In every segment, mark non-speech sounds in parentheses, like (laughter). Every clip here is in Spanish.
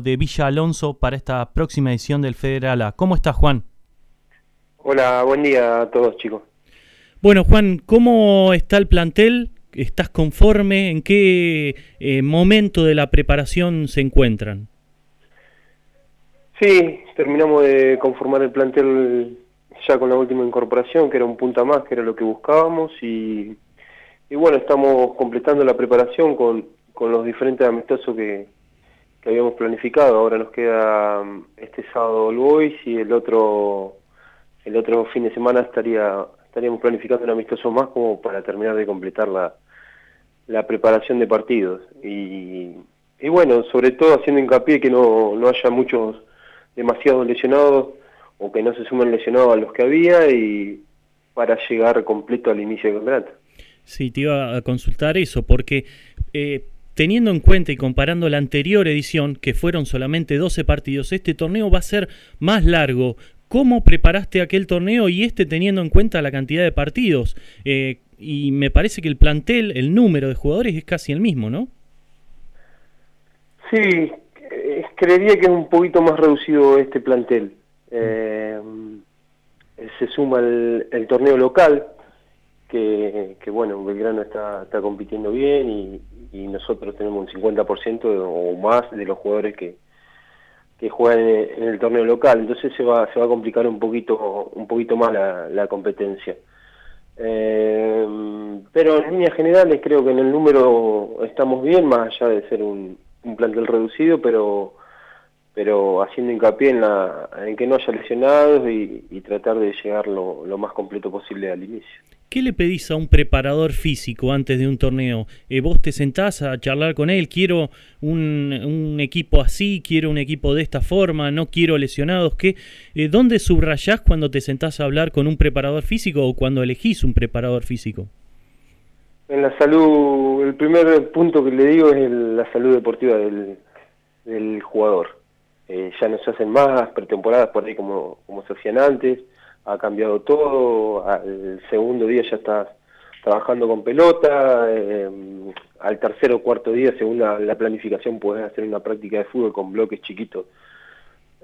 de Villa Alonso para esta próxima edición del Federal A. ¿Cómo está Juan? Hola, buen día a todos chicos. Bueno Juan, ¿cómo está el plantel? ¿Estás conforme? ¿En qué eh, momento de la preparación se encuentran? Sí, terminamos de conformar el plantel ya con la última incorporación, que era un punta más, que era lo que buscábamos, y, y bueno, estamos completando la preparación con, con los diferentes amistosos que, que habíamos planificado. Ahora nos queda mm, este sábado el Boys y el otro el otro fin de semana estaría estaríamos planificando un amistoso más como para terminar de completar la, la preparación de partidos. Y, y bueno, sobre todo haciendo hincapié que no, no haya muchos demasiados lesionados o que no se sumen lesionados a los que había y para llegar completo al inicio del campeonato. Sí, te iba a consultar eso, porque eh, teniendo en cuenta y comparando la anterior edición, que fueron solamente 12 partidos, este torneo va a ser más largo. ¿Cómo preparaste aquel torneo y este teniendo en cuenta la cantidad de partidos? Eh, y me parece que el plantel, el número de jugadores es casi el mismo, ¿no? Sí, creería que es un poquito más reducido este plantel. Eh, se suma el, torneo local, que, bueno, Belgrano está, está compitiendo bien y, nosotros tenemos un 50% o más de los jugadores que, que juegan en, el torneo local, entonces se va, se va a complicar un poquito, un poquito más la, competencia. Eh, pero en líneas generales creo que en el número estamos bien, más allá de ser un, un plantel reducido, pero pero haciendo hincapié en, la, en que no haya lesionados y, tratar de llegar lo, más completo posible al inicio. ¿Qué le pedís a un preparador físico antes de un torneo? Eh, ¿Vos te sentás a charlar con él? Quiero un, equipo así, quiero un equipo de esta forma, no quiero lesionados. ¿Qué, eh, ¿Dónde subrayás cuando te sentás a hablar con un preparador físico o cuando elegís un preparador físico? En la salud, el primer punto que le digo es la salud deportiva del, jugador eh, ya no se hacen más pretemporadas por ahí como se hacían antes, ha cambiado todo, al segundo día ya estás trabajando con pelota, eh, al tercer o cuarto día, según la, planificación, puedes hacer una práctica de fútbol con bloques chiquitos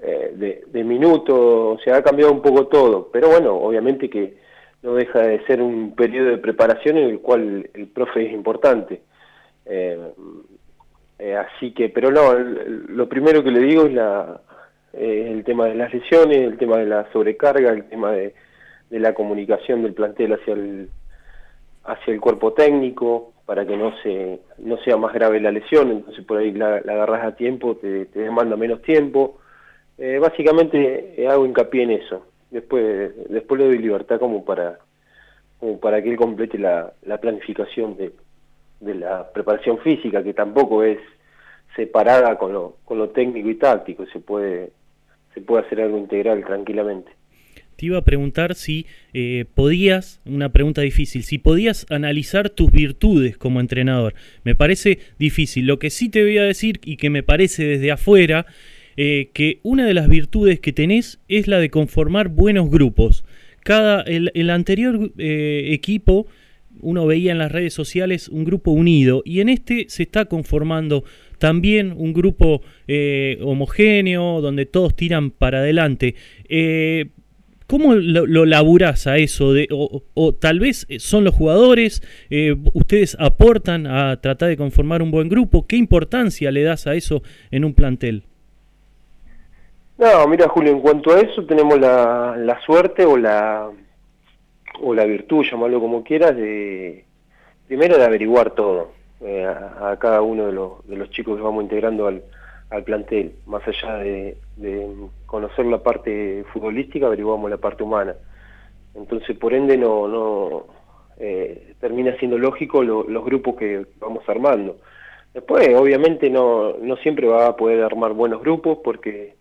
eh, de, de minutos, o sea, ha cambiado un poco todo, pero bueno, obviamente que no deja de ser un periodo de preparación en el cual el profe es importante. Eh, así que, pero no, lo primero que le digo es la, eh, el tema de las lesiones, el tema de la sobrecarga, el tema de, la comunicación del plantel hacia el, hacia el cuerpo técnico, para que no se no sea más grave la lesión, entonces por ahí la, agarras a tiempo, te, demanda menos tiempo. Eh, básicamente hago hincapié en eso. Después después le doy libertad como para como para que él complete la, la planificación de, de la preparación física, que tampoco es separada con lo, con lo técnico y táctico, se puede, se puede hacer algo integral tranquilamente. Te iba a preguntar si eh, podías, una pregunta difícil, si podías analizar tus virtudes como entrenador. Me parece difícil. Lo que sí te voy a decir y que me parece desde afuera, eh, que una de las virtudes que tenés es la de conformar buenos grupos. Cada, el, anterior eh, equipo uno veía en las redes sociales un grupo unido y en este se está conformando también un grupo eh, homogéneo donde todos tiran para adelante. Eh, ¿Cómo lo, lo, laburás a eso? O, tal vez son los jugadores, eh, ustedes aportan a tratar de conformar un buen grupo. ¿Qué importancia le das a eso en un plantel? No, mira Julio, en cuanto a eso tenemos la, la suerte o la, o la virtud, llamarlo como quieras, de primero de averiguar todo, eh, a, cada uno de los, de los chicos que vamos integrando al, plantel, más allá de, conocer la parte futbolística, averiguamos la parte humana. Entonces, por ende, no, eh, termina siendo lógico los grupos que vamos armando. Después, obviamente, no siempre va a poder armar buenos grupos porque,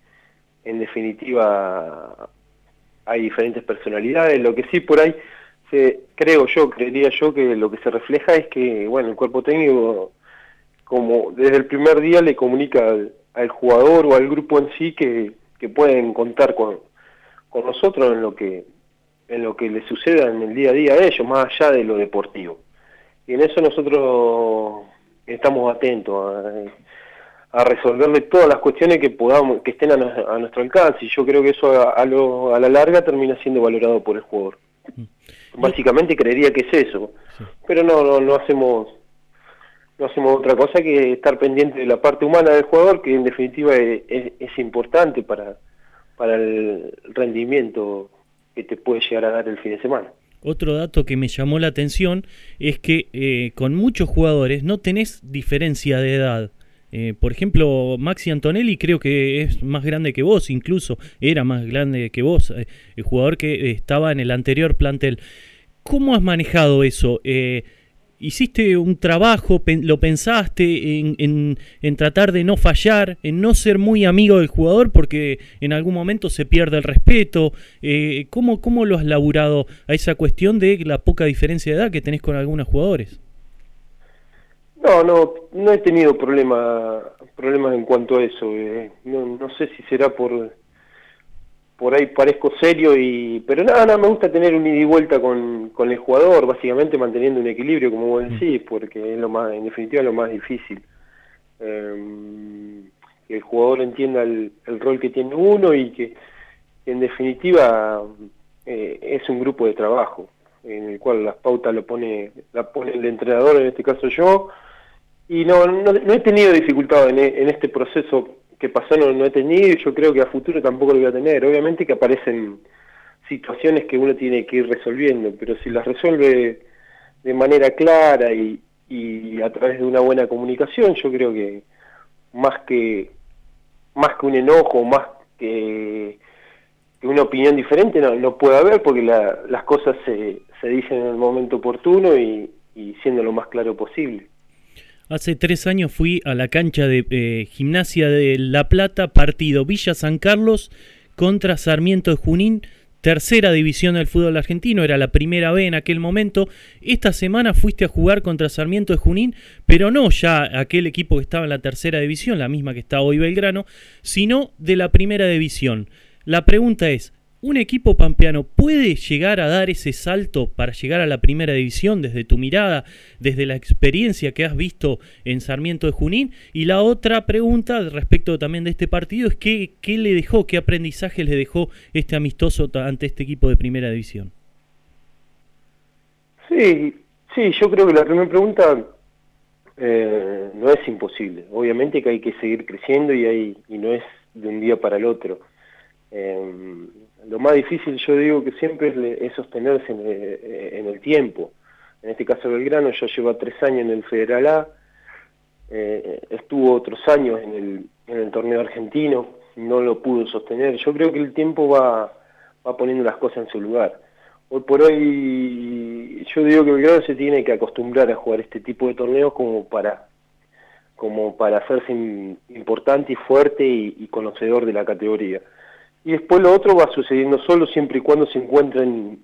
en definitiva, hay diferentes personalidades, lo que sí por ahí se, creo yo, creería yo que lo que se refleja es que, bueno, el cuerpo técnico como desde el primer día le comunica al, jugador o al grupo en sí que, que pueden contar con, con nosotros en lo que en lo que les suceda en el día a día a ellos, más allá de lo deportivo. Y en eso nosotros estamos atentos a resolverle todas las cuestiones que podamos que estén a, nuestro alcance y yo creo que eso a, lo, a la larga termina siendo valorado por el jugador mm. Básicamente creería que es eso. Pero no, no no hacemos no hacemos otra cosa que estar pendiente de la parte humana del jugador que en definitiva es, es, importante para para el rendimiento que te puede llegar a dar el fin de semana. Otro dato que me llamó la atención es que eh, con muchos jugadores no tenés diferencia de edad. Eh, por ejemplo, Maxi Antonelli creo que es más grande que vos, incluso era más grande que vos, eh, el jugador que estaba en el anterior plantel. ¿Cómo has manejado eso? Eh, ¿Hiciste un trabajo, lo pensaste en, en, tratar de no fallar, en no ser muy amigo del jugador porque en algún momento se pierde el respeto? ¿cómo, ¿Cómo lo has laburado a esa cuestión de la poca diferencia de edad que tenés con algunos jugadores? No, no, no he tenido problema, problemas en cuanto a eso. Eh. No, no sé si será por por ahí parezco serio y pero nada, nada me gusta tener un ida y vuelta con, con el jugador, básicamente manteniendo un equilibrio, como vos decís, porque es lo más, en definitiva lo más difícil. Em, que el jugador entienda el, rol que tiene uno y que en definitiva eh, es un grupo de trabajo en el cual las pautas lo pone, la pone el entrenador, en este caso yo, y no, no, he tenido dificultad en, en, este proceso que pasó, no, no he tenido y yo creo que a futuro tampoco lo voy a tener. Obviamente que aparecen situaciones que uno tiene que ir resolviendo, pero si las resuelve de manera clara y, a través de una buena comunicación, yo creo que más que más que un enojo, más que, una opinión diferente no, no puede haber porque las cosas se, se dicen en el momento oportuno y siendo lo más claro posible. Hace tres años fui a la cancha de eh, Gimnasia de La Plata, partido Villa San Carlos contra Sarmiento de Junín, tercera división del fútbol argentino, era la primera B en aquel momento. Esta semana fuiste a jugar contra Sarmiento de Junín, pero no ya aquel equipo que estaba en la tercera división, la misma que está hoy Belgrano, sino de la primera división. La pregunta es, ¿Un equipo pampeano puede llegar a dar ese salto para llegar a la primera división desde tu mirada, desde la experiencia que has visto en Sarmiento de Junín? Y la otra pregunta respecto también de este partido es ¿qué, qué le dejó, qué aprendizaje le dejó este amistoso ante este equipo de primera división? Sí, sí, yo creo que la primera pregunta eh, no es imposible. Obviamente que hay que seguir creciendo y, hay, y no es de un día para el otro. Eh, lo más difícil yo digo que siempre es, sostenerse eh, en, el tiempo. En este caso Belgrano ya lleva tres años en el Federal A, eh, estuvo otros años en el, torneo argentino, no lo pudo sostener. Yo creo que el tiempo va, va poniendo las cosas en su lugar. Hoy por hoy yo digo que Belgrano se tiene que acostumbrar a jugar este tipo de torneos como para como para hacerse importante y fuerte y conocedor de la categoría y después lo otro va sucediendo solo siempre y cuando se encuentren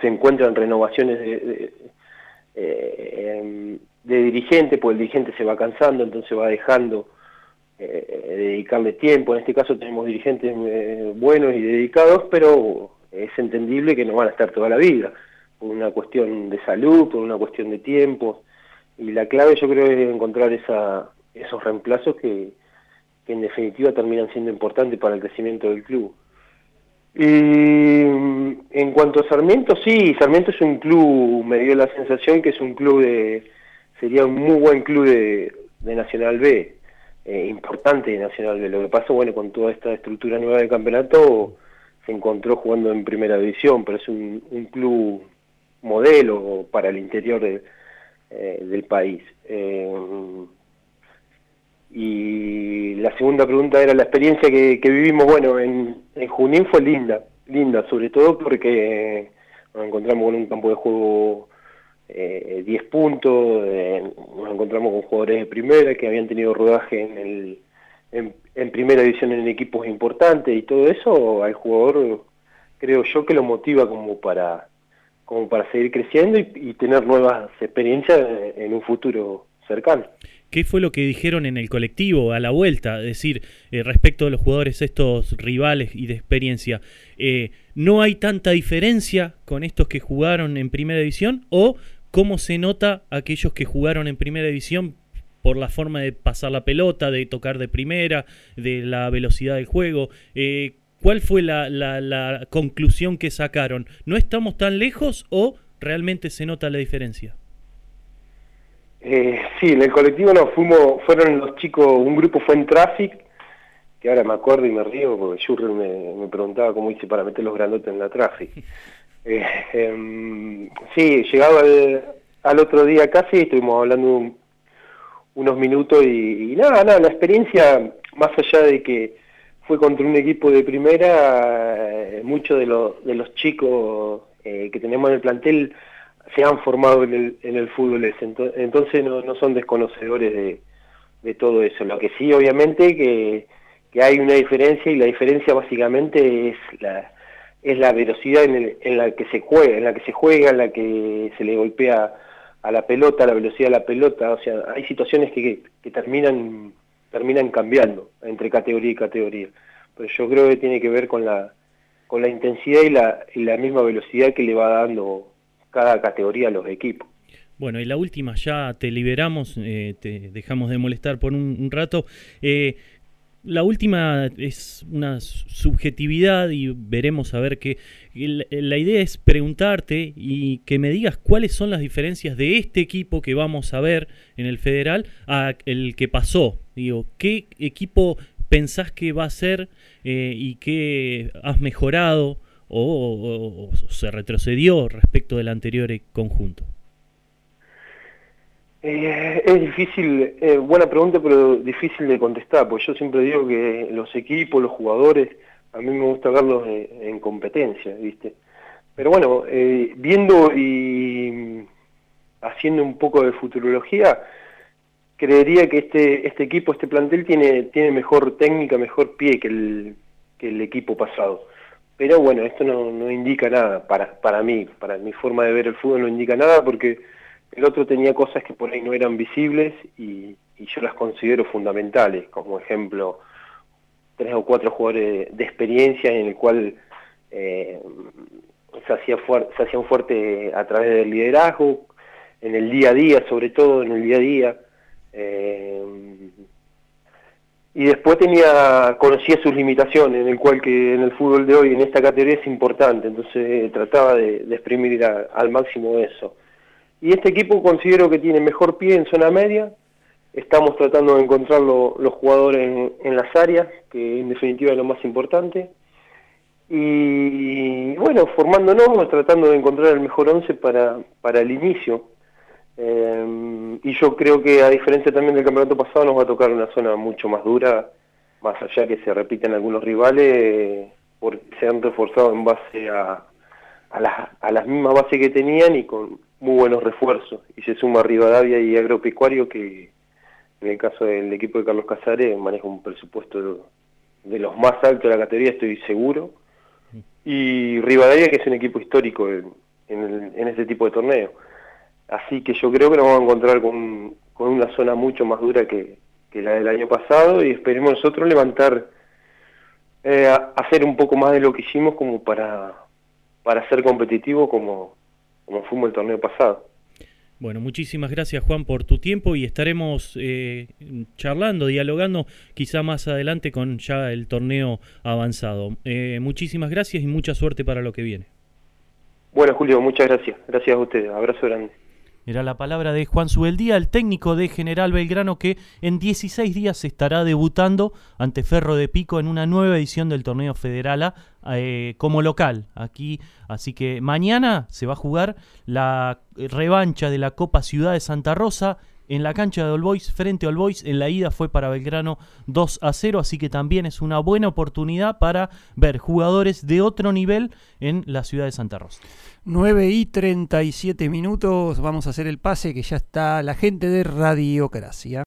se encuentran renovaciones de, de, eh, em, dirigente, pues el dirigente se va cansando, entonces va dejando eh, dedicarle tiempo. En este caso tenemos dirigentes eh, buenos y dedicados, pero es entendible que no van a estar toda la vida, por una cuestión de salud, por una cuestión de tiempo. Y la clave yo creo es encontrar esa, esos reemplazos que, que en definitiva terminan siendo importantes para el crecimiento del club. Y en cuanto a Sarmiento, sí, Sarmiento es un club, me dio la sensación que es un club de, sería un muy buen club de, Nacional B, eh, importante de Nacional B. Lo que pasa, bueno, con toda esta estructura nueva del campeonato, se encontró jugando en primera división, pero es un, club modelo para el interior eh, del país. Eh, y la segunda pregunta era la experiencia que, vivimos, bueno, en, Junín fue linda, linda, sobre todo porque nos encontramos con un campo de juego eh, 10 puntos, eh, nos encontramos con jugadores de primera que habían tenido rodaje en, el, en, primera división en equipos importantes y todo eso al jugador creo yo que lo motiva como para como para seguir creciendo y tener nuevas experiencias en un futuro cercano. ¿Qué fue lo que dijeron en el colectivo a la vuelta? Es decir, eh, respecto a los jugadores estos rivales y de experiencia, eh, ¿no hay tanta diferencia con estos que jugaron en primera división? ¿O cómo se nota aquellos que jugaron en primera división por la forma de pasar la pelota, de tocar de primera, de la velocidad del juego. Eh, ¿Cuál fue la, la, conclusión que sacaron? ¿No estamos tan lejos o realmente se nota la diferencia? Eh, sí, en el colectivo nos fuimos, fueron los chicos, un grupo fue en Traffic, que ahora me acuerdo y me río porque Jurgen me, preguntaba cómo hice para meter los grandotes en la Traffic. (laughs) Eh, em, sí, llegado al, otro día casi, estuvimos hablando unos minutos y, nada, nada, la experiencia, más allá de que fue contra un equipo de primera, eh, muchos de, de los chicos eh, que tenemos en el plantel se han formado en el, en el fútbol ese, entonces no, no son desconocedores de, de, todo eso. Lo que sí, obviamente, que, hay una diferencia y la diferencia básicamente es la, es la velocidad en, en, la que se juega, en la que se juega, en la que se le golpea a la pelota, la velocidad de la pelota, o sea, hay situaciones que, que, terminan terminan cambiando entre categoría y categoría. Pero yo creo que tiene que ver con la con la intensidad y la, y la misma velocidad que le va dando cada categoría los equipos. Bueno, y la última, ya te liberamos, eh, te dejamos de molestar por un, rato. Eh, la última es una subjetividad y veremos a ver que la idea es preguntarte y que me digas cuáles son las diferencias de este equipo que vamos a ver en el federal a el que pasó. Digo, ¿qué equipo pensás que va a ser eh, y qué has mejorado o, se retrocedió respecto del anterior conjunto? Eh, es difícil, eh, buena pregunta, pero difícil de contestar, porque yo siempre digo que los equipos, los jugadores, a mí me gusta verlos en, competencia, ¿viste? Pero bueno, eh, viendo y haciendo un poco de futurología, creería que este, este equipo, este plantel tiene, tiene mejor técnica, mejor pie que el, que el equipo pasado. Pero bueno, esto no, no indica nada para, para mí, para mi forma de ver el fútbol no indica nada porque el otro tenía cosas que por ahí no eran visibles y, yo las considero fundamentales, como ejemplo tres o cuatro jugadores de experiencia en el cual eh, se, hacía se hacían fuerte a través del liderazgo, en el día a día, sobre todo en el día a día. Eh, y después tenía conocía sus limitaciones, en el cual que en el fútbol de hoy, en esta categoría es importante, entonces trataba de, exprimir al máximo eso. Y este equipo considero que tiene mejor pie en zona media. Estamos tratando de encontrar los jugadores en, las áreas, que en definitiva es lo más importante. Y bueno, formándonos, tratando de encontrar el mejor once para, para el inicio. Eh, y yo creo que a diferencia también del campeonato pasado nos va a tocar una zona mucho más dura, más allá que se repiten algunos rivales, porque se han reforzado en base a, a, a las mismas bases que tenían y con muy buenos refuerzos. Y se suma Rivadavia y Agropecuario, que en el caso del equipo de Carlos Casares maneja un presupuesto de, los más altos de la categoría, estoy seguro. Y Rivadavia, que es un equipo histórico en, en, este tipo de torneo. Así que yo creo que nos vamos a encontrar con, con una zona mucho más dura que, que la del año pasado y esperemos nosotros levantar, eh, hacer un poco más de lo que hicimos como para, para ser competitivo como, como fuimos el torneo pasado. Bueno, muchísimas gracias Juan por tu tiempo y estaremos eh, charlando, dialogando quizá más adelante con ya el torneo avanzado. Eh, muchísimas gracias y mucha suerte para lo que viene. Bueno Julio, muchas gracias. Gracias a ustedes. Abrazo grande. Era la palabra de Juan Subeldía, el técnico de General Belgrano, que en 16 días estará debutando ante Ferro de Pico en una nueva edición del torneo federal A eh, como local aquí. Así que mañana se va a jugar la revancha de la Copa Ciudad de Santa Rosa en la cancha de All Boys frente a All Boys. En la ida fue para Belgrano 2 a 0, así que también es una buena oportunidad para ver jugadores de otro nivel en la ciudad de Santa Rosa. 9 y 37 minutos, vamos a hacer el pase que ya está la gente de Radiocracia.